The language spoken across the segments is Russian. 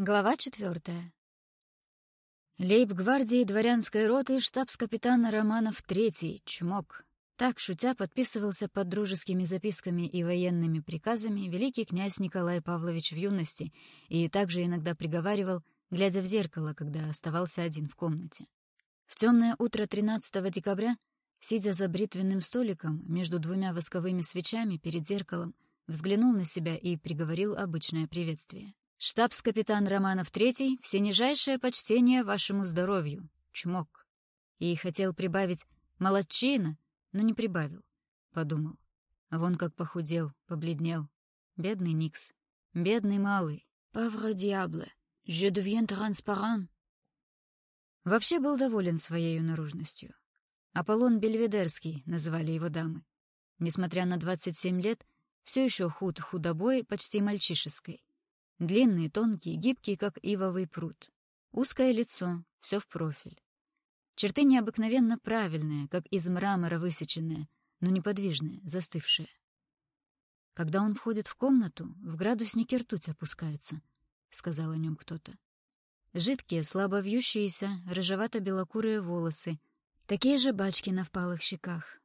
Глава четвертая. Лейб-гвардии дворянской роты штабс-капитан Романов III, Чмок. Так, шутя, подписывался под дружескими записками и военными приказами великий князь Николай Павлович в юности и также иногда приговаривал, глядя в зеркало, когда оставался один в комнате. В темное утро 13 декабря, сидя за бритвенным столиком между двумя восковыми свечами перед зеркалом, взглянул на себя и приговорил обычное приветствие. Штабс-капитан Романов III, все нижайшее почтение вашему здоровью. Чмок. И хотел прибавить «молодчина», но не прибавил. Подумал. А вон как похудел, побледнел. Бедный Никс. Бедный малый. Павро диабле. Je deviens transparent. Вообще был доволен своей наружностью. Аполлон Бельведерский называли его дамы. Несмотря на 27 лет, все еще худ худобой почти мальчишеской. Длинный, тонкий, гибкий, как ивовый пруд. Узкое лицо, все в профиль. Черты необыкновенно правильные, как из мрамора высеченные, но неподвижные, застывшие. Когда он входит в комнату, в градуснике ртуть опускается, — сказал о нем кто-то. Жидкие, слабо вьющиеся, рыжевато-белокурые волосы, такие же бачки на впалых щеках,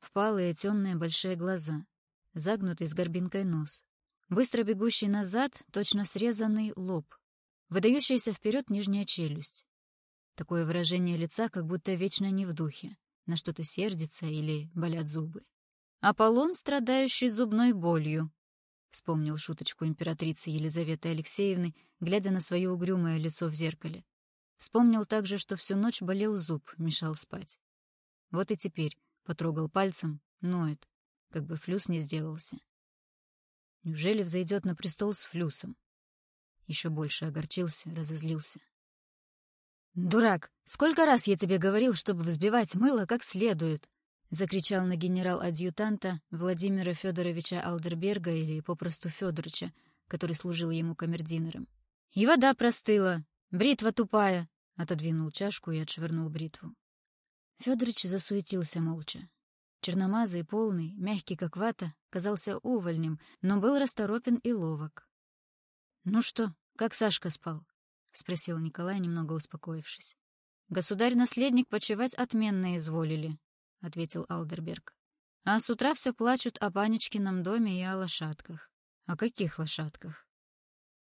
впалые темные большие глаза, загнутый с горбинкой нос, Быстро бегущий назад, точно срезанный лоб. Выдающаяся вперед нижняя челюсть. Такое выражение лица, как будто вечно не в духе. На что-то сердится или болят зубы. «Аполлон, страдающий зубной болью», — вспомнил шуточку императрицы Елизаветы Алексеевны, глядя на свое угрюмое лицо в зеркале. Вспомнил также, что всю ночь болел зуб, мешал спать. Вот и теперь потрогал пальцем, ноет, как бы флюс не сделался. Неужели взойдет на престол с флюсом? Еще больше огорчился, разозлился. «Дурак! Сколько раз я тебе говорил, чтобы взбивать мыло как следует!» — закричал на генерал-адъютанта Владимира Федоровича Алдерберга или попросту Федорыча, который служил ему камердинером. «И вода простыла! Бритва тупая!» — отодвинул чашку и отшвырнул бритву. Федорович засуетился молча. Черномазый, полный, мягкий как вата, казался увольнем, но был расторопен и ловок. «Ну что, как Сашка спал?» — спросил Николай, немного успокоившись. «Государь-наследник почевать отменно изволили», — ответил Алдерберг. «А с утра все плачут о Панечкином доме и о лошадках». «О каких лошадках?»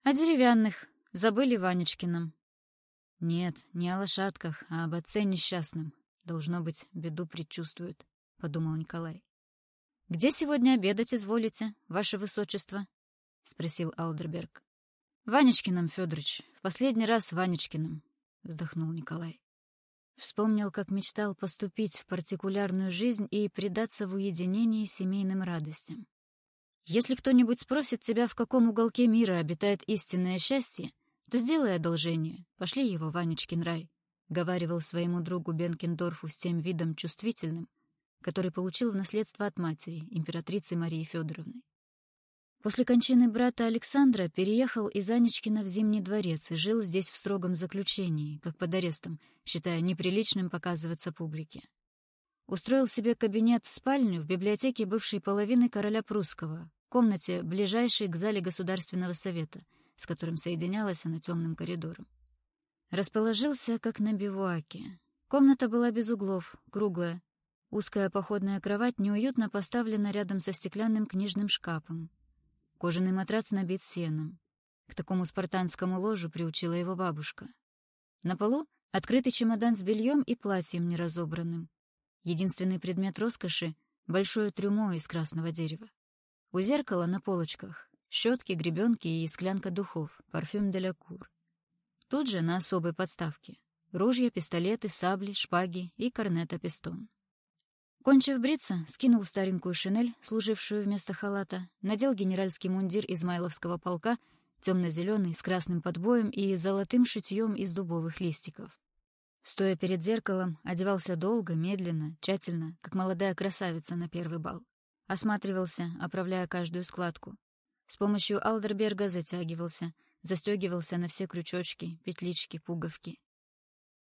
«О деревянных. Забыли Ванечкином». «Нет, не о лошадках, а об отце несчастном. Должно быть, беду предчувствует». — подумал Николай. «Где сегодня обедать изволите, ваше высочество?» — спросил Алдерберг. «Ванечкиным, Федорович, в последний раз Ванечкиным», — вздохнул Николай. Вспомнил, как мечтал поступить в партикулярную жизнь и предаться в уединении семейным радостям. «Если кто-нибудь спросит тебя, в каком уголке мира обитает истинное счастье, то сделай одолжение, пошли его Ванечкин рай», — говаривал своему другу Бенкендорфу с тем видом чувствительным, который получил в наследство от матери, императрицы Марии Федоровны. После кончины брата Александра переехал из Анечкина в Зимний дворец и жил здесь в строгом заключении, как под арестом, считая неприличным показываться публике. Устроил себе кабинет-спальню в библиотеке бывшей половины короля прусского, комнате, ближайшей к зале Государственного совета, с которым соединялась она темным коридором. Расположился, как на бивуаке. Комната была без углов, круглая, Узкая походная кровать неуютно поставлена рядом со стеклянным книжным шкафом. Кожаный матрац набит сеном. К такому спартанскому ложу приучила его бабушка. На полу открытый чемодан с бельем и платьем неразобранным. Единственный предмет роскоши — большое трюмо из красного дерева. У зеркала на полочках — щетки, гребенки и склянка духов, парфюм де ля кур. Тут же на особой подставке — ружья, пистолеты, сабли, шпаги и корнета-пистон. Кончив бриться, скинул старенькую шинель, служившую вместо халата, надел генеральский мундир Измайловского полка, темно-зеленый, с красным подбоем и золотым шитьем из дубовых листиков. Стоя перед зеркалом, одевался долго, медленно, тщательно, как молодая красавица на первый бал. Осматривался, оправляя каждую складку. С помощью Алдерберга затягивался, застегивался на все крючочки, петлички, пуговки.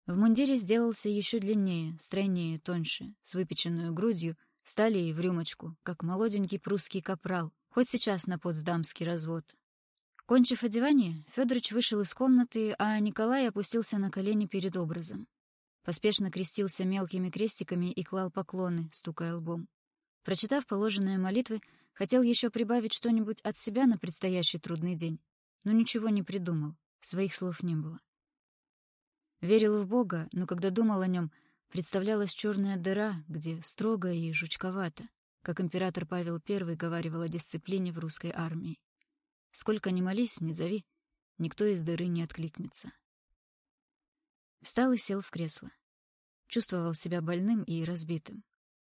В мундире сделался еще длиннее, стройнее, тоньше, с выпеченную грудью, стали и в рюмочку, как молоденький прусский капрал, хоть сейчас на потсдамский развод. Кончив одевание, Федорович вышел из комнаты, а Николай опустился на колени перед образом. Поспешно крестился мелкими крестиками и клал поклоны, стукая лбом. Прочитав положенные молитвы, хотел еще прибавить что-нибудь от себя на предстоящий трудный день, но ничего не придумал, своих слов не было. Верил в Бога, но когда думал о нем, представлялась черная дыра, где строго и жучковато, как император Павел I говаривал о дисциплине в русской армии. Сколько ни молись, ни зови, никто из дыры не откликнется. Встал и сел в кресло. Чувствовал себя больным и разбитым.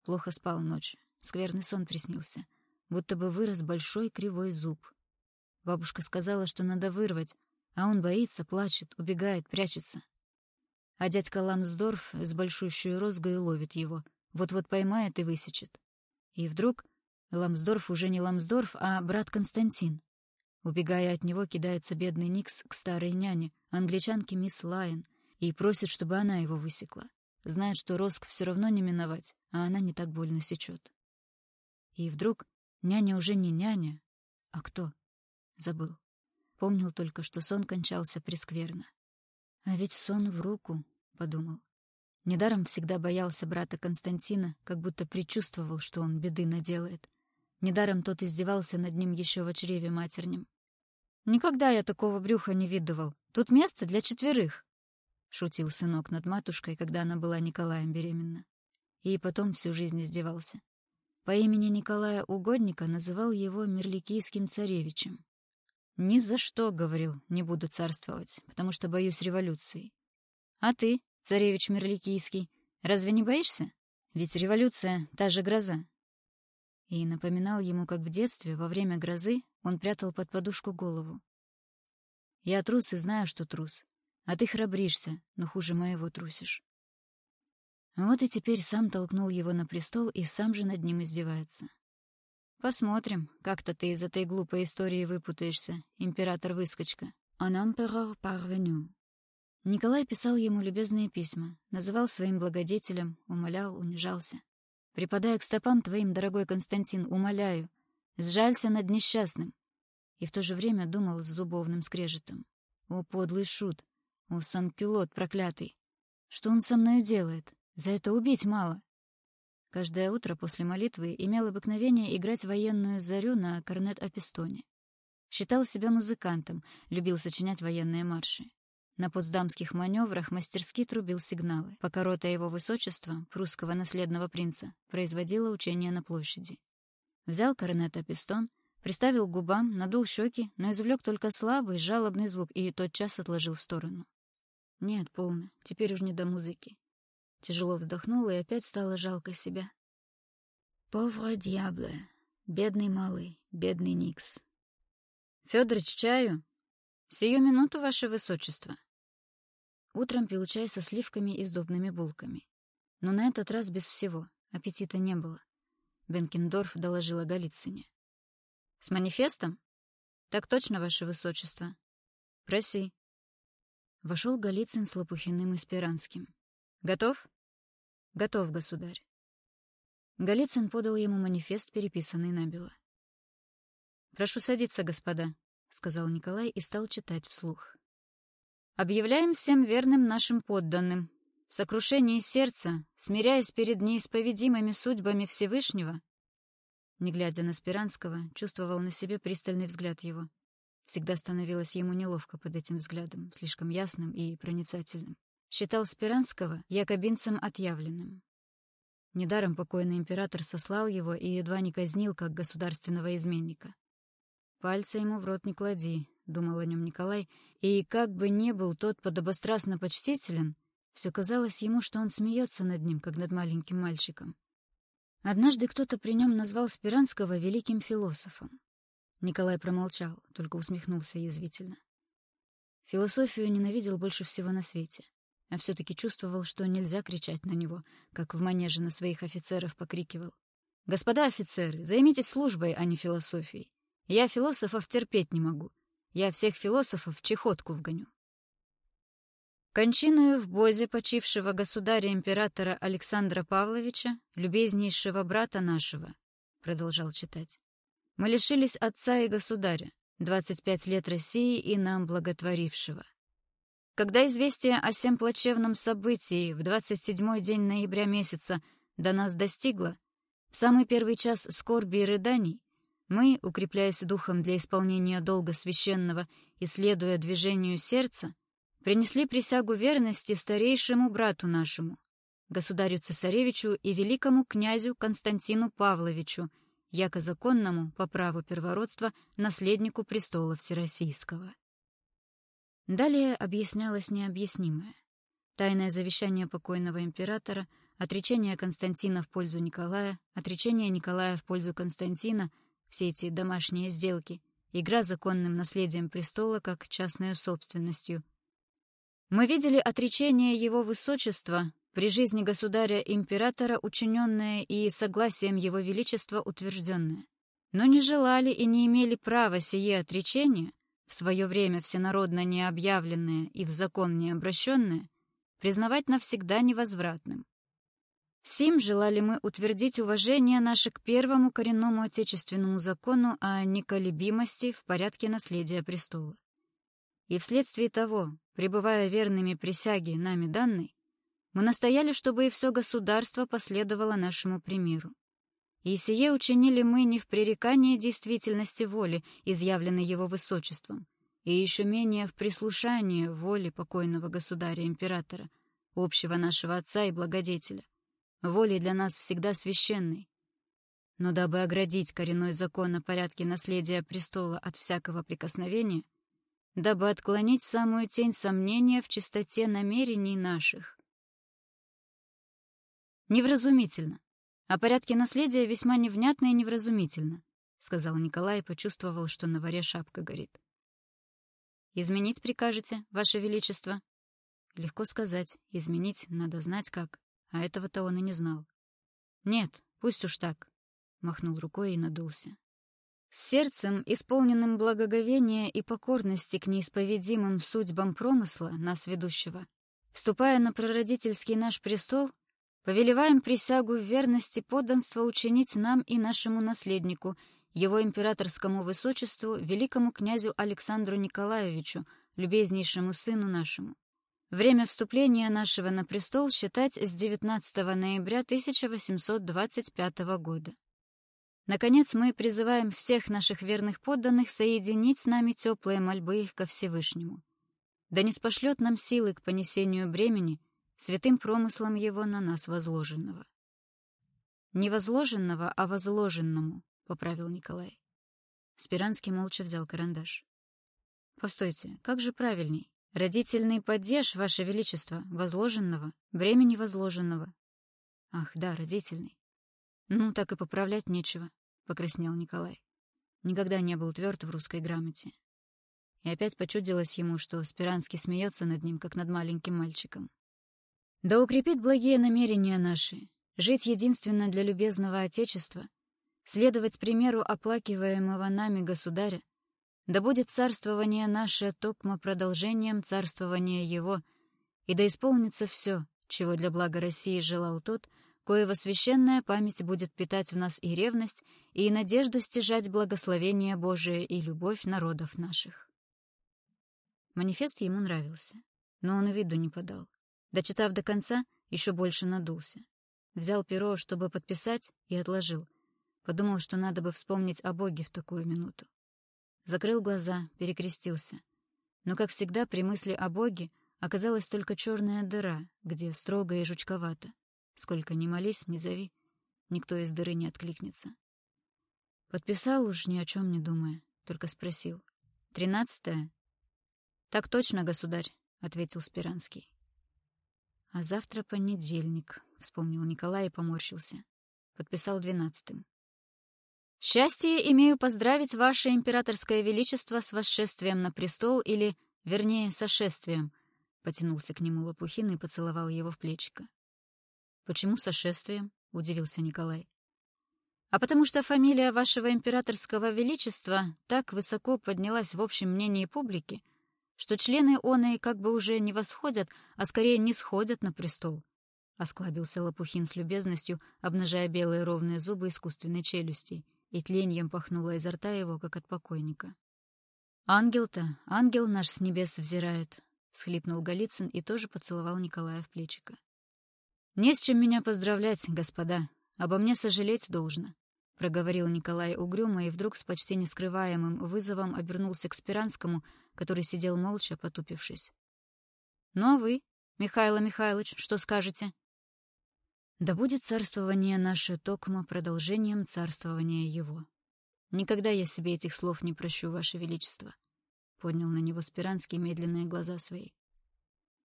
Плохо спал ночь. Скверный сон приснился. Будто бы вырос большой кривой зуб. Бабушка сказала, что надо вырвать, а он боится, плачет, убегает, прячется. А дядька Ламсдорф с большущей розгой ловит его. Вот-вот поймает и высечет. И вдруг Ламсдорф уже не Ламсдорф, а брат Константин. Убегая от него, кидается бедный Никс к старой няне, англичанке мисс Лайон, и просит, чтобы она его высекла. Знает, что Роск все равно не миновать, а она не так больно сечет. И вдруг няня уже не няня, а кто? Забыл. Помнил только, что сон кончался прескверно. А ведь сон в руку, — подумал. Недаром всегда боялся брата Константина, как будто предчувствовал, что он беды наделает. Недаром тот издевался над ним еще в чреве матернем. Никогда я такого брюха не видывал. Тут место для четверых. Шутил сынок над матушкой, когда она была Николаем беременна. И потом всю жизнь издевался. По имени Николая Угодника называл его Мерликийским царевичем. «Ни за что, — говорил, — не буду царствовать, потому что боюсь революции. А ты, царевич Мерликийский, разве не боишься? Ведь революция — та же гроза, и напоминал ему, как в детстве, во время грозы, он прятал под подушку голову. «Я трус и знаю, что трус, а ты храбришься, но хуже моего трусишь». Вот и теперь сам толкнул его на престол и сам же над ним издевается. «Посмотрим, как-то ты из этой глупой истории выпутаешься, император-выскочка. Un empereur parvenu». Николай писал ему любезные письма, называл своим благодетелем, умолял, унижался. Припадая к стопам твоим, дорогой Константин, умоляю, сжалься над несчастным. И в то же время думал с зубовным скрежетом. О, подлый шут! О, санкюлот проклятый! Что он со мною делает? За это убить мало. Каждое утро после молитвы имел обыкновение играть военную зарю на корнет-апистоне. Считал себя музыкантом, любил сочинять военные марши. На потсдамских маневрах мастерски трубил сигналы, пока рота его высочества, прусского наследного принца, производила учения на площади. Взял корнета пистон, приставил к губам, надул щеки, но извлек только слабый, жалобный звук и тотчас отложил в сторону. Нет, полно, теперь уж не до музыки. Тяжело вздохнул, и опять стало жалко себя. «Повра дьябле! Бедный малый, бедный Никс!» «Фёдорыч, чаю?» «Сию минуту, ваше высочество!» Утром пил чай со сливками и сдобными булками. Но на этот раз без всего, аппетита не было. Бенкендорф доложила Голицыне. «С манифестом?» «Так точно, ваше высочество». «Проси». Вошел Голицын с Лопухиным и Спиранским. «Готов?» «Готов, государь». Голицын подал ему манифест, переписанный набело. «Прошу садиться, господа», — сказал Николай и стал читать вслух. Объявляем всем верным нашим подданным, в сокрушении сердца, смиряясь перед неисповедимыми судьбами Всевышнего, не глядя на Спиранского, чувствовал на себе пристальный взгляд его. Всегда становилось ему неловко под этим взглядом, слишком ясным и проницательным. Считал Спиранского якобинцем отъявленным. Недаром покойный император сослал его и едва не казнил как государственного изменника. Пальца ему в рот не клади, — думал о нем Николай, и как бы не был тот подобострастно почтителен, все казалось ему, что он смеется над ним, как над маленьким мальчиком. Однажды кто-то при нем назвал Спиранского великим философом. Николай промолчал, только усмехнулся язвительно. Философию ненавидел больше всего на свете, а все-таки чувствовал, что нельзя кричать на него, как в манеже на своих офицеров покрикивал. «Господа офицеры, займитесь службой, а не философией. Я философов терпеть не могу. Я всех философов в чехотку вгоню. Кончиною в Бозе почившего государя-императора Александра Павловича, любезнейшего брата нашего, продолжал читать, мы лишились отца и государя, 25 лет России и нам благотворившего. Когда известие о всем плачевном событии в 27-й день ноября месяца до нас достигло, в самый первый час скорби и рыданий, мы, укрепляясь духом для исполнения долга священного и следуя движению сердца, принесли присягу верности старейшему брату нашему, государю-цесаревичу и великому князю Константину Павловичу, яко законному, по праву первородства, наследнику престола Всероссийского. Далее объяснялось необъяснимое. Тайное завещание покойного императора, отречение Константина в пользу Николая, отречение Николая в пользу Константина, все эти домашние сделки, игра законным наследием престола как частной собственностью. Мы видели отречение его высочества при жизни государя-императора, учиненное и согласием его величества утвержденное, но не желали и не имели права сие отречение — в свое время всенародно не объявленное и в закон не обращенное, признавать навсегда невозвратным. Сим желали мы утвердить уважение наше к первому коренному отечественному закону о неколебимости в порядке наследия престола. И вследствие того, пребывая верными присяге нами данной, мы настояли, чтобы и все государство последовало нашему примеру. И сие учинили мы не в пререкании действительности воли, изъявленной его высочеством, и еще менее в прислушании воли покойного государя-императора, общего нашего отца и благодетеля, воли для нас всегда священной. Но дабы оградить коренной закон о порядке наследия престола от всякого прикосновения, дабы отклонить самую тень сомнения в чистоте намерений наших. Невразумительно, о порядке наследия весьма невнятно и невразумительно, сказал Николай и почувствовал, что на варе шапка горит. Изменить прикажете, ваше величество? Легко сказать, изменить надо знать как, а этого-то он и не знал. Нет, пусть уж так, махнул рукой и надулся. С сердцем, исполненным благоговения и покорности к неисповедимым судьбам промысла, нас ведущего, вступая на прародительский наш престол, Повелеваем присягу в верности подданства учинить нам и нашему наследнику, его императорскому высочеству, великому князю Александру Николаевичу, любезнейшему сыну нашему. Время вступления нашего на престол считать с 19 ноября 1825 года. Наконец, мы призываем всех наших верных подданных соединить с нами теплые мольбы их ко Всевышнему. Да не спошлет нам силы к понесению бремени, святым промыслом его на нас возложенного. Не возложенного, а возложенному, поправил Николай. Спиранский молча взял карандаш. Постойте, как же правильней? Родительный падеж, ваше величество, возложенного, бремени возложенного. Ах, да, родительный. Ну, так и поправлять нечего, покраснел Николай. Никогда не был тверд в русской грамоте. И опять почудилось ему, что Спиранский смеется над ним, как над маленьким мальчиком. Да укрепит благие намерения наши, жить единственно для любезного Отечества, следовать примеру оплакиваемого нами государя, да будет царствование наше токмо продолжением царствования его, и да исполнится все, чего для блага России желал тот, коего священная память будет питать в нас и ревность, и надежду стяжать благословение Божие и любовь народов наших. Манифест ему нравился, но он виду не подал. Дочитав до конца, еще больше надулся. Взял перо, чтобы подписать, и отложил. Подумал, что надо бы вспомнить о Боге в такую минуту. Закрыл глаза, перекрестился. Но, как всегда, при мысли о Боге оказалась только черная дыра, где строго и жучковато. Сколько ни молись, ни зови, никто из дыры не откликнется. Подписал уж ни о чем не думая, только спросил. «Тринадцатое?» «Так точно, государь», — ответил Спиранский. «А завтра понедельник», — вспомнил Николай и поморщился. Подписал двенадцатым. «Счастье имею поздравить Ваше Императорское Величество с восшествием на престол или, вернее, сошествием», — потянулся к нему Лопухин и поцеловал его в плечико. «Почему сошествием?» — удивился Николай. «А потому что фамилия Вашего Императорского Величества так высоко поднялась в общем мнении публики, — что члены оной как бы уже не восходят, а скорее не сходят на престол. Осклабился Лопухин с любезностью, обнажая белые ровные зубы искусственной челюсти, и тленьем пахнуло изо рта его, как от покойника. «Ангел-то, ангел наш с небес взирает», — схлипнул Голицын и тоже поцеловал Николая в плечико. «Не с чем меня поздравлять, господа. Обо мне сожалеть должно», — проговорил Николай угрюмо и вдруг с почти нескрываемым вызовом обернулся к Спиранскому, который сидел молча, потупившись. «Ну а вы, Михайло Михайлович, что скажете?» «Да будет царствование наше Токма продолжением царствования его. Никогда я себе этих слов не прощу, ваше величество», — поднял на него Спиранский медленные глаза свои.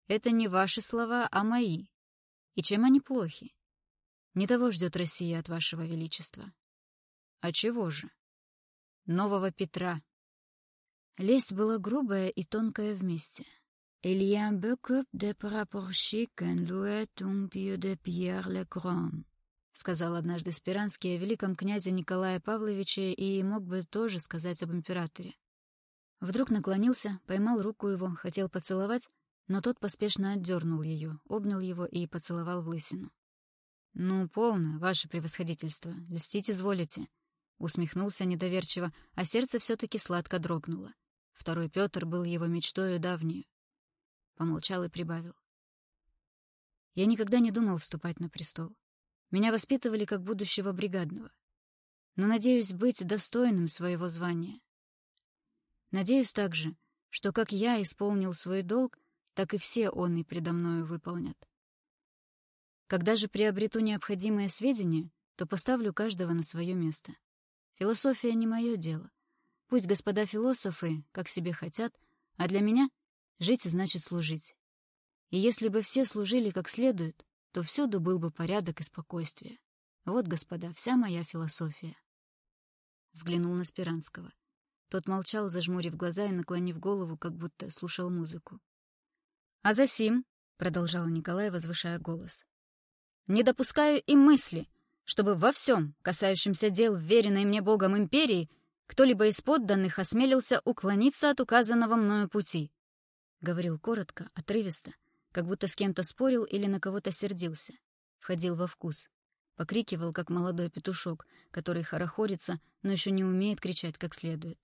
«Это не ваши слова, а мои. И чем они плохи? Не того ждет Россия от вашего величества. А чего же? Нового Петра. Лесть была грубая и тонкая вместе. Il y a beaucoup de rapprochés qu'un louet un pied de Pierre le Grand, сказал однажды Спиранский о великом князе Николае Павловиче и мог бы тоже сказать об императоре. Вдруг наклонился, поймал руку его, хотел поцеловать, но тот поспешно отдернул ее, обнял его и поцеловал в лысину. «Ну, полно, ваше превосходительство, льстить изволите», — усмехнулся недоверчиво, а сердце все-таки сладко дрогнуло. Второй Петр был его мечтою давнюю. Помолчал и прибавил. «Я никогда не думал вступать на престол. Меня воспитывали как будущего бригадного. Но надеюсь быть достойным своего звания. Надеюсь также, что как я исполнил свой долг, так и все он и предо мною выполнят. Когда же приобрету необходимые сведения, то поставлю каждого на свое место. Философия не мое дело. Пусть господа философы, как себе хотят, а для меня жить значит служить. И если бы все служили как следует, то всюду был бы порядок и спокойствие. Вот, господа, вся моя философия. Взглянул на Спиранского. Тот молчал, зажмурив глаза и наклонив голову, как будто слушал музыку. «А за сим», — продолжал Николай, возвышая голос, не допускаю и мысли, чтобы во всем, касающемся дел веренной мне Богом империи, кто-либо из подданных осмелился уклониться от указанного мною пути. Говорил коротко, отрывисто, как будто с кем-то спорил или на кого-то сердился. Входил во вкус. Покрикивал, как молодой петушок, который хорохорится, но еще не умеет кричать как следует.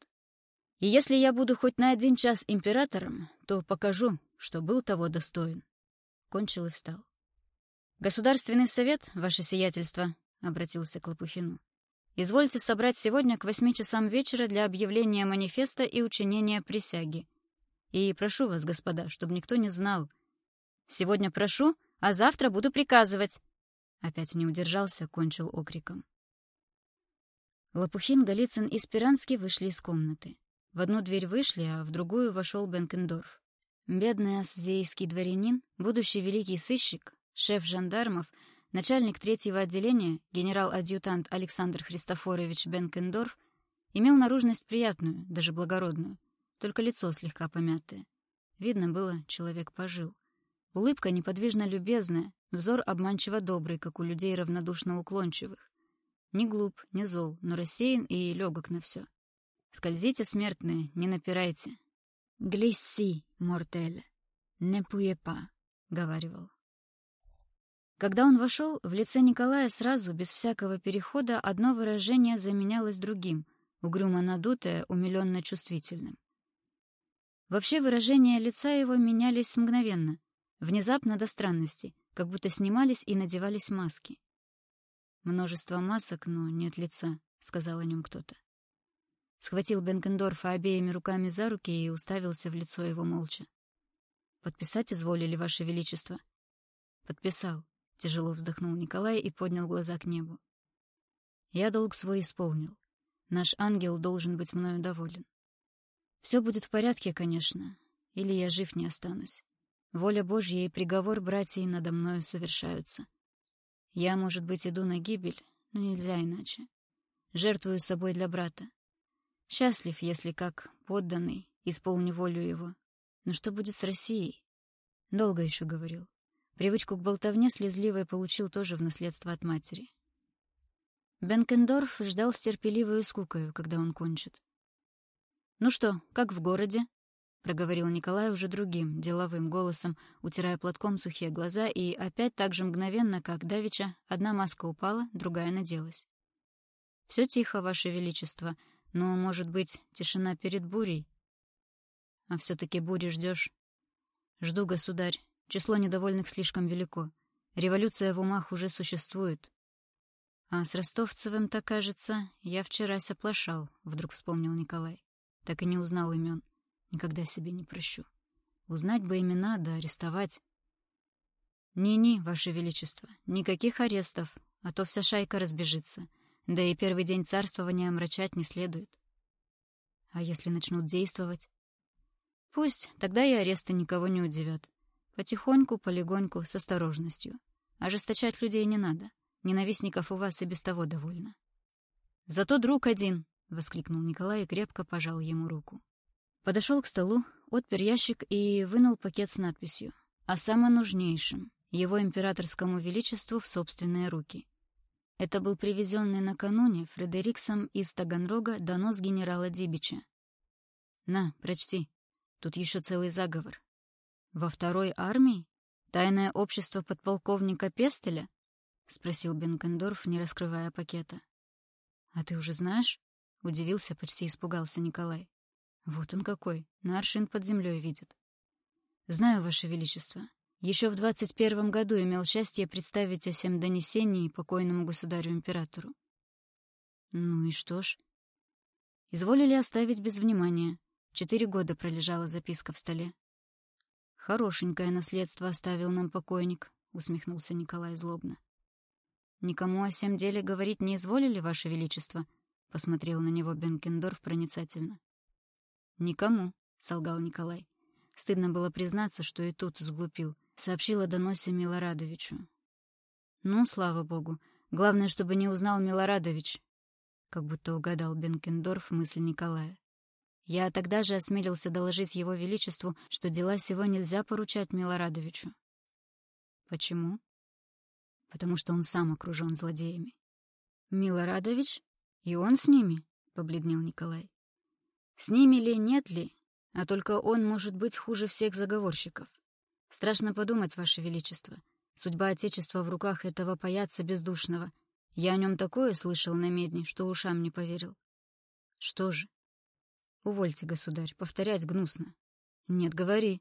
И если я буду хоть на один час императором, то покажу, что был того достоин. Кончил и встал. «Государственный совет, ваше сиятельство», — обратился к Лопухину. «Извольте собрать сегодня к восьми часам вечера для объявления манифеста и учинения присяги. И прошу вас, господа, чтобы никто не знал. Сегодня прошу, а завтра буду приказывать». Опять не удержался, кончил окриком. Лопухин, Голицын и Спиранский вышли из комнаты. В одну дверь вышли, а в другую вошел Бенкендорф. Бедный ассзейский дворянин, будущий великий сыщик, Шеф жандармов, начальник третьего отделения, генерал-адъютант Александр Христофорович Бенкендорф, имел наружность приятную, даже благородную, только лицо слегка помятое. Видно было, человек пожил. Улыбка неподвижно любезная, взор обманчиво добрый, как у людей равнодушно уклончивых. Не глуп, не зол, но рассеян и легок на все. Скользите, смертные, не напирайте. «Глисси, мортель, не пуепа», — говаривал. Когда он вошел, в лице Николая сразу, без всякого перехода, одно выражение заменялось другим, угрюмо надутое, умиленно чувствительным. Вообще выражения лица его менялись мгновенно, внезапно до странности, как будто снимались и надевались маски. «Множество масок, но нет лица», — сказал о нем кто-то. Схватил Бенкендорфа обеими руками за руки и уставился в лицо его молча. «Подписать изволили, Ваше Величество?» «Подписал. Тяжело вздохнул Николай и поднял глаза к небу. Я долг свой исполнил. Наш ангел должен быть мною доволен. Все будет в порядке, конечно, или я жив не останусь. Воля Божья и приговор братьей надо мною совершаются. Я, может быть, иду на гибель, но нельзя иначе. Жертвую собой для брата. Счастлив, если как подданный, исполню волю его. Но что будет с Россией? Долго еще говорил. Привычку к болтовне слезливой получил тоже в наследство от матери. Бенкендорф ждал с терпеливой скукою, когда он кончит. «Ну что, как в городе?» — проговорил Николай уже другим, деловым голосом, утирая платком сухие глаза, и опять так же мгновенно, как Давича, одна маска упала, другая наделась. «Все тихо, Ваше Величество, но, может быть, тишина перед бурей?» А все-таки бури ждешь? Жду, государь. Число недовольных слишком велико. Революция в умах уже существует. А с Ростовцевым-то, кажется, я вчера оплошал, вдруг вспомнил Николай. Так и не узнал имен. Никогда себе не прощу. Узнать бы имена, да арестовать. «Не-не, Ваше Величество, никаких арестов, а то вся шайка разбежится. Да и первый день царствования омрачать не следует. А если начнут действовать? Пусть, тогда и аресты никого не удивят. Потихоньку, полегоньку, с осторожностью. Ожесточать людей не надо. Ненавистников у вас и без того довольно. «Зато друг один!» — воскликнул Николай и крепко пожал ему руку. Подошел к столу, отпер ящик и вынул пакет с надписью «О самонужнейшем, его императорскому величеству в собственные руки». Это был привезенный накануне Фредериксом из Таганрога донос генерала Дибича. «На, прочти. Тут еще целый заговор. Во второй армии? Тайное общество подполковника Пестеля?» — спросил Бенкендорф, не раскрывая пакета. «А ты уже знаешь?» — удивился, почти испугался Николай. «Вот он какой, на аршин под землей видит». «Знаю, Ваше Величество. Еще в двадцать первом году имел счастье представить о всем донесении покойному государю-императору. Ну и что ж? Изволили оставить без внимания. Четыре года пролежала записка в столе. Хорошенькое наследство оставил нам покойник, усмехнулся Николай злобно. Никому о всем деле говорить не изволили, Ваше Величество? посмотрел на него Бенкендорф проницательно. Никому, солгал Николай. Стыдно было признаться, что и тут сглупил сообщил о доносе Милорадовичу. «Ну, слава богу. Главное, чтобы не узнал Милорадович», — как будто угадал Бенкендорф мысль Николая. «Я тогда же осмелился доложить его величеству, что дела сего нельзя поручать Милорадовичу». «Почему?» «Потому что он сам окружен злодеями». «Милорадович? И он с ними?» — побледнел Николай. «С ними ли, нет ли? А только он может быть хуже всех заговорщиков. Страшно подумать, Ваше Величество. Судьба Отечества в руках этого паяца бездушного. Я о нем такое слышал на медне, что ушам не поверил. Что же? Увольте, государь, повторять гнусно. Нет, говори.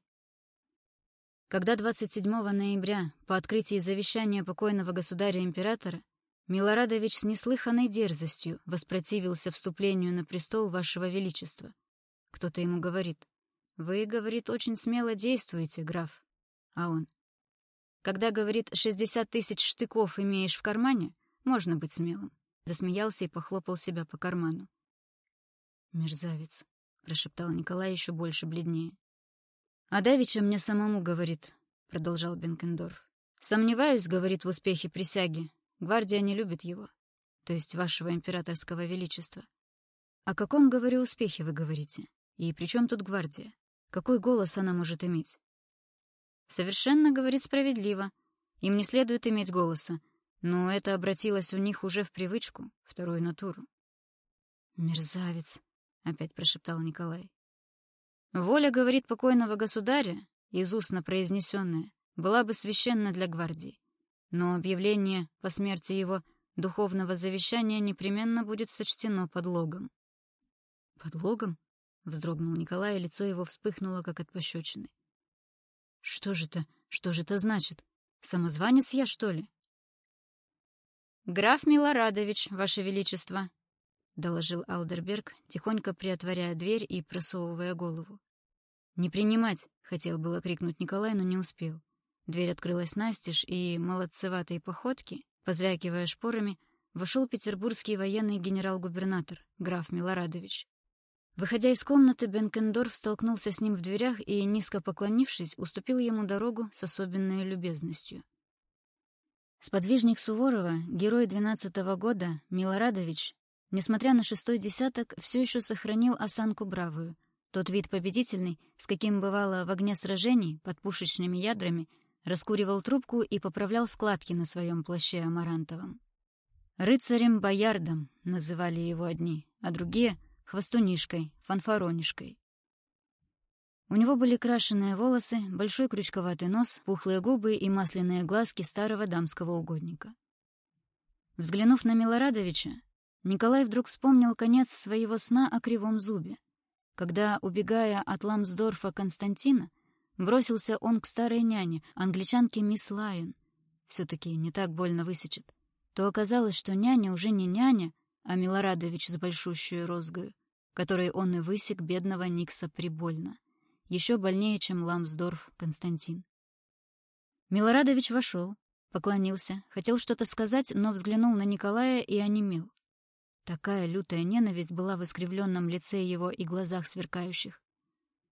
Когда 27 ноября, по открытии завещания покойного государя-императора, Милорадович с неслыханной дерзостью воспротивился вступлению на престол вашего величества. Кто-то ему говорит, «Вы, — говорит, — очень смело действуете, граф. А он. Когда, говорит, шестьдесят тысяч штыков имеешь в кармане, можно быть смелым. Засмеялся и похлопал себя по карману. «Мерзавец», — прошептал Николай еще больше бледнее. «А давеча мне самому говорит», — продолжал Бенкендорф. «Сомневаюсь, — говорит, — в успехе присяги. Гвардия не любит его, то есть вашего императорского величества. О каком, говорю, успехе вы говорите? И при чем тут гвардия? Какой голос она может иметь? Совершенно, говорит, справедливо. Им не следует иметь голоса, но это обратилось у них уже в привычку, вторую натуру. «Мерзавец», — опять прошептал Николай. «Воля, говорит покойного государя, из устно произнесенная, была бы священна для гвардии, но объявление по смерти его духовного завещания непременно будет сочтено подлогом». «Подлогом?» — вздрогнул Николай, и лицо его вспыхнуло, как от пощечины. Что же это? Что же это значит? Самозванец я, что ли? «Граф Милорадович, Ваше Величество», — доложил Алдерберг, тихонько приотворяя дверь и просовывая голову. «Не принимать!» — хотел было крикнуть Николай, но не успел. Дверь открылась настежь, и молодцеватой походки, позвякивая шпорами, вошел петербургский военный генерал-губернатор, граф Милорадович. Выходя из комнаты, Бенкендорф столкнулся с ним в дверях и, низко поклонившись, уступил ему дорогу с особенной любезностью. Сподвижник Суворова, герой двенадцатого года, Милорадович, несмотря на шестой десяток, все еще сохранил осанку бравую, тот вид победительный, с каким бывало в огне сражений под пушечными ядрами, раскуривал трубку и поправлял складки на своем плаще амарантовом. «Рыцарем-боярдом» называли его одни, а другие — хвостунишкой, фанфаронишкой. У него были крашеные волосы, большой крючковатый нос, пухлые губы и масляные глазки старого дамского угодника. Взглянув на Милорадовича, Николай вдруг вспомнил конец своего сна о кривом зубе. когда, убегая от Ламсдорфа Константина, бросился он к старой няне, англичанке мисс Лайон, все-таки не так больно высечет, то оказалось, что няня уже не няня, а Милорадович с большущую розгою, которой он и высек бедного Никса прибольно, еще больнее, чем Ламсдорф Константин. Милорадович вошел, поклонился, хотел что-то сказать, но взглянул на Николая и онемел. Такая лютая ненависть была в искривленном лице его и глазах сверкающих.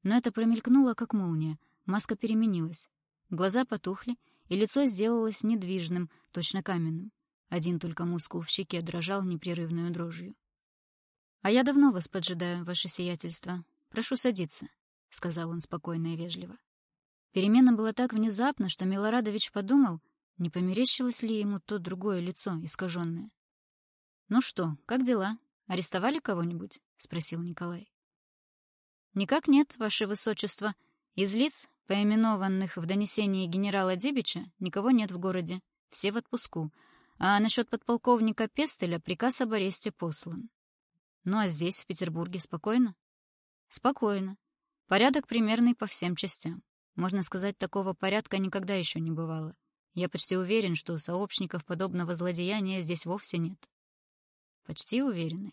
Но это промелькнуло, как молния, маска переменилась. Глаза потухли, и лицо сделалось недвижным, точно каменным. Один только мускул в щеке дрожал непрерывную дрожью. «А я давно вас поджидаю, ваше сиятельство. Прошу садиться», — сказал он спокойно и вежливо. Перемена была так внезапна, что Милорадович подумал, не померещилось ли ему то другое лицо, искаженное. «Ну что, как дела? Арестовали кого-нибудь?» — спросил Николай. «Никак нет, ваше высочество. Из лиц, поименованных в донесении генерала Дебича, никого нет в городе. Все в отпуску. А насчет подполковника Пестеля приказ об аресте послан. Ну а здесь, в Петербурге, спокойно? Спокойно. Порядок примерный по всем частям. Можно сказать, такого порядка никогда еще не бывало. Я почти уверен, что сообщников подобного злодеяния здесь вовсе нет. Почти уверены.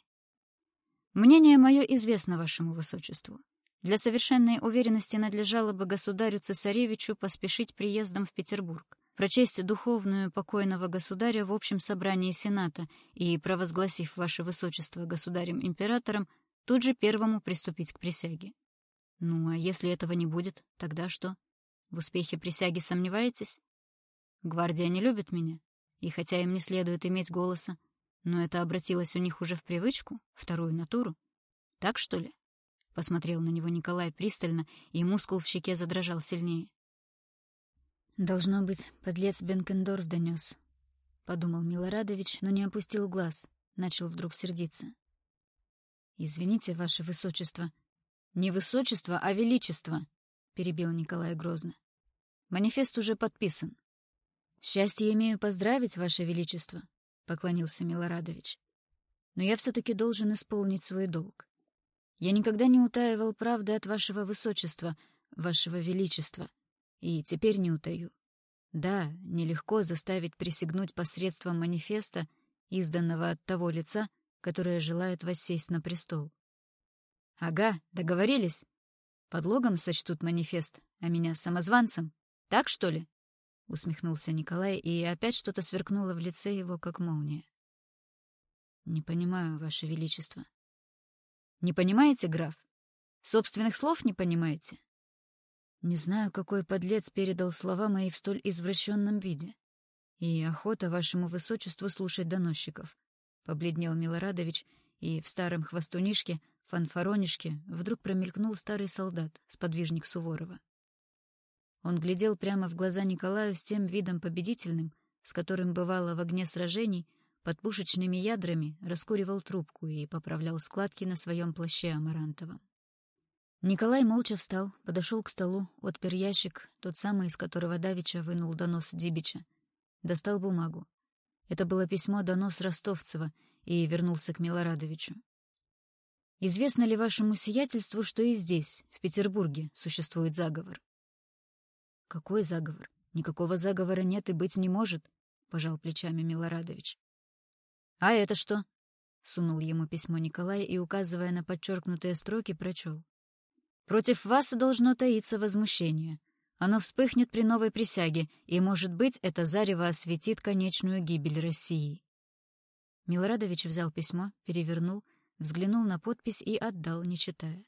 Мнение мое известно вашему высочеству. Для совершенной уверенности надлежало бы государю-цесаревичу поспешить приездом в Петербург прочесть духовную покойного государя в общем собрании Сената и, провозгласив ваше высочество государем-императором, тут же первому приступить к присяге. Ну, а если этого не будет, тогда что? В успехе присяги сомневаетесь? Гвардия не любит меня, и хотя им не следует иметь голоса, но это обратилось у них уже в привычку, вторую натуру. Так что ли? Посмотрел на него Николай пристально, и мускул в щеке задрожал сильнее. «Должно быть, подлец Бенкендорф донес», — подумал Милорадович, но не опустил глаз, начал вдруг сердиться. «Извините, ваше высочество». «Не высочество, а величество», — перебил Николай грозно. «Манифест уже подписан». «Счастье имею поздравить, ваше величество», — поклонился Милорадович. «Но я все-таки должен исполнить свой долг. Я никогда не утаивал правды от вашего высочества, вашего величества». И теперь не утаю. Да, нелегко заставить присягнуть посредством манифеста, изданного от того лица, которое желает воссесть на престол. Ага, договорились. Подлогом сочтут манифест, а меня самозванцем. Так, что ли? Усмехнулся Николай, и опять что-то сверкнуло в лице его, как молния. Не понимаю, Ваше Величество. Не понимаете, граф? Собственных слов не понимаете? Не знаю, какой подлец передал слова мои в столь извращенном виде. И охота вашему высочеству слушать доносчиков. Побледнел Милорадович, и в старом хвостунишке, фанфаронишке, вдруг промелькнул старый солдат, сподвижник Суворова. Он глядел прямо в глаза Николаю с тем видом победительным, с которым бывало в огне сражений, под пушечными ядрами раскуривал трубку и поправлял складки на своем плаще амарантовом. Николай молча встал, подошел к столу, отпер ящик, тот самый, из которого Давича вынул донос Дибича. Достал бумагу. Это было письмо донос Ростовцева и вернулся к Милорадовичу. «Известно ли вашему сиятельству, что и здесь, в Петербурге, существует заговор?» «Какой заговор? Никакого заговора нет и быть не может», — пожал плечами Милорадович. «А это что?» — сунул ему письмо Николай и, указывая на подчеркнутые строки, прочел. Против вас должно таиться возмущение. Оно вспыхнет при новой присяге, и, может быть, это зарево осветит конечную гибель России. Милорадович взял письмо, перевернул, взглянул на подпись и отдал, не читая.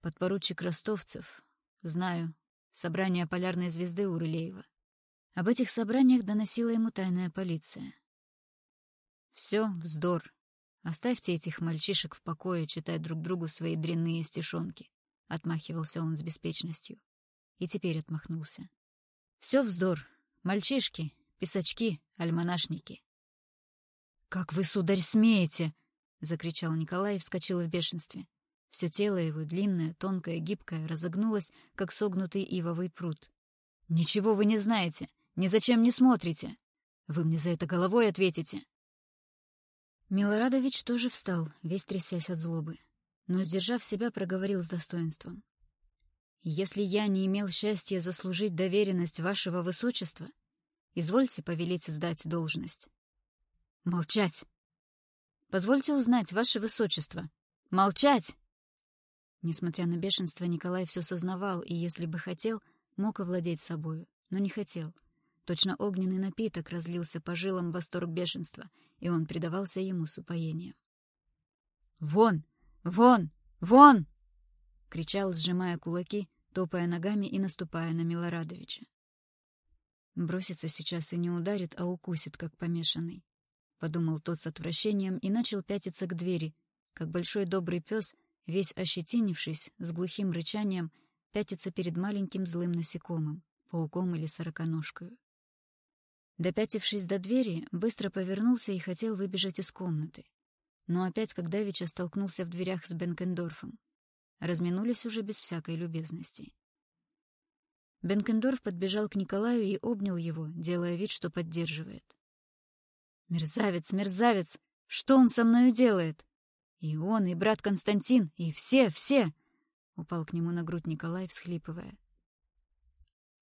Подпоручик Ростовцев. Знаю. Собрание полярной звезды у Рылеева. Об этих собраниях доносила ему тайная полиция. Все вздор. Оставьте этих мальчишек в покое читать друг другу свои дрянные стишонки. Отмахивался он с беспечностью. И теперь отмахнулся. Все вздор. Мальчишки, писачки, альманашники. «Как вы, сударь, смеете!» — закричал Николай и вскочил в бешенстве. Все тело его, длинное, тонкое, гибкое, разогнулось, как согнутый ивовый пруд. «Ничего вы не знаете, ни зачем не смотрите. Вы мне за это головой ответите». Милорадович тоже встал, весь трясясь от злобы. но, сдержав себя, проговорил с достоинством. «Если я не имел счастья заслужить доверенность вашего высочества, извольте повелить сдать должность». «Молчать!» «Позвольте узнать, ваше высочество!» «Молчать!» Несмотря на бешенство, Николай все сознавал и, если бы хотел, мог овладеть собою, но не хотел. Точно огненный напиток разлился по жилам восторг бешенства, и он предавался ему с упоением. «Вон! Вон! Вон!» — кричал, сжимая кулаки, топая ногами и наступая на Милорадовича. Бросится сейчас и не ударит, а укусит, как помешанный. Подумал тот с отвращением и начал пятиться к двери, как большой добрый пес — весь ощетинившись, с глухим рычанием, пятится перед маленьким злым насекомым, пауком или сороконожкою. Допятившись до двери, быстро повернулся и хотел выбежать из комнаты. Но опять, как Давича столкнулся в дверях с Бенкендорфом. Разминулись уже без всякой любезности. Бенкендорф подбежал к Николаю и обнял его, делая вид, что поддерживает. «Мерзавец, мерзавец! Что он со мною делает?» И он, и брат Константин, и все, все!» — упал к нему на грудь Николай, всхлипывая.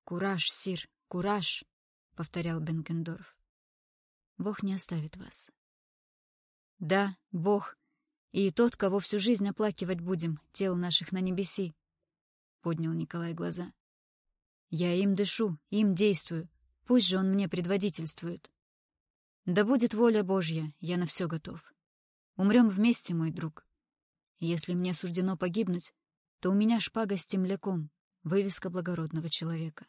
«Кураж, сир, кураж!» — повторял Бенкендорф. «Бог не оставит вас». «Да, Бог, и тот, кого всю жизнь оплакивать будем, тел наших на небеси», — поднял Николай глаза. «Я им дышу, им действую, пусть же он мне предводительствует. Да будет воля Божья, я на все готов». Умрем вместе, мой друг. Если мне суждено погибнуть, то у меня шпага с темляком, вывеска благородного человека.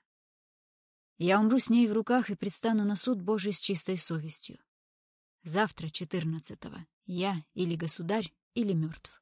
Я умру с ней в руках и предстану на суд Божий с чистой совестью. Завтра, четырнадцатого, я или государь, или мертв.